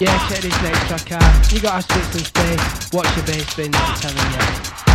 Yeah, check this next track out. You gotta spit some space. Watch your bass bins, I'm telling you.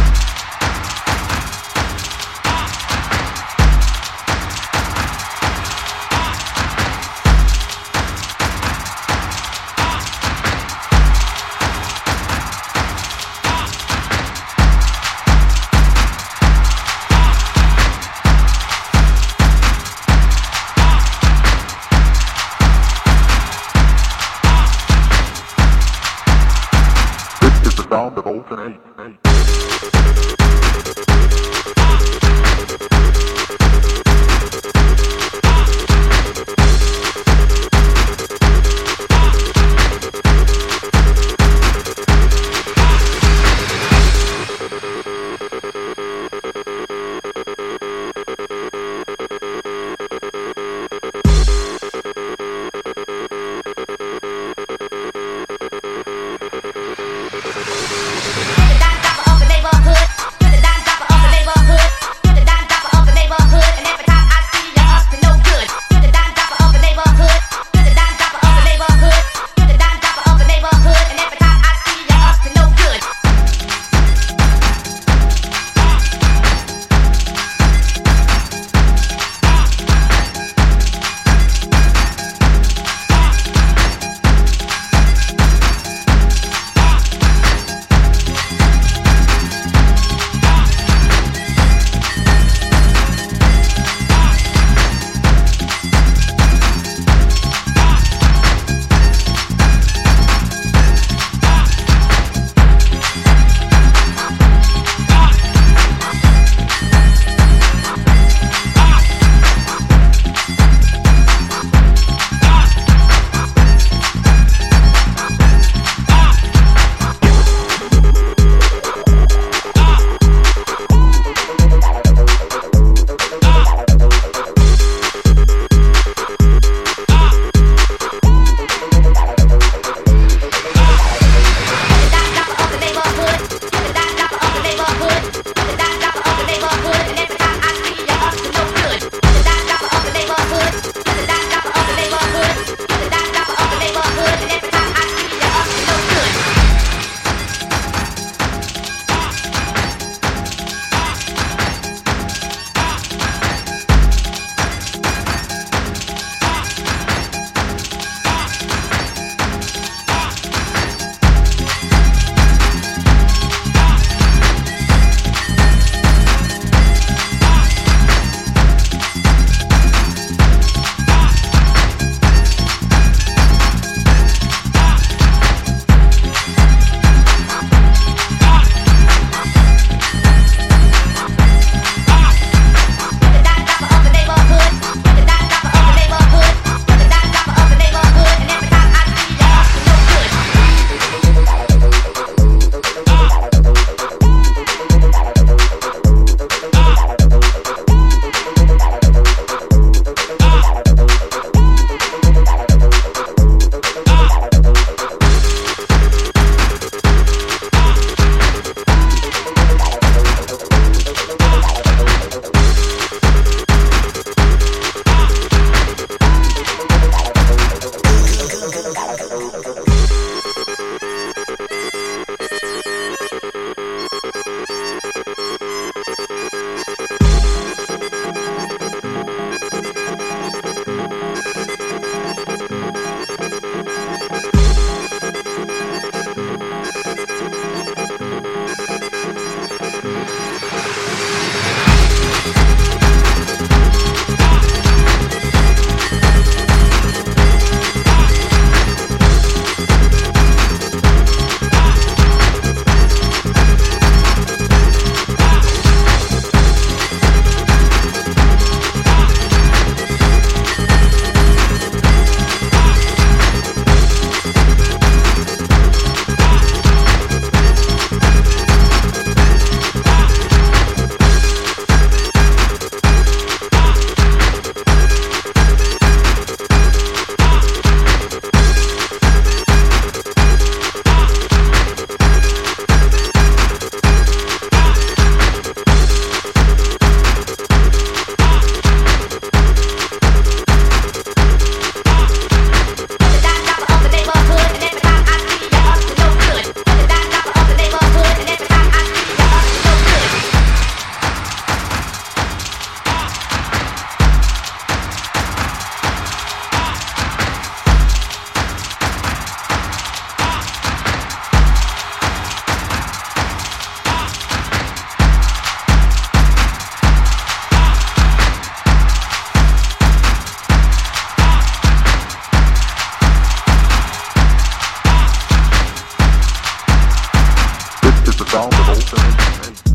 vulnerable to me.